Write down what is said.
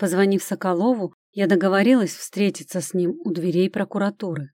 Позвонив Соколову, я договорилась встретиться с ним у дверей прокуратуры.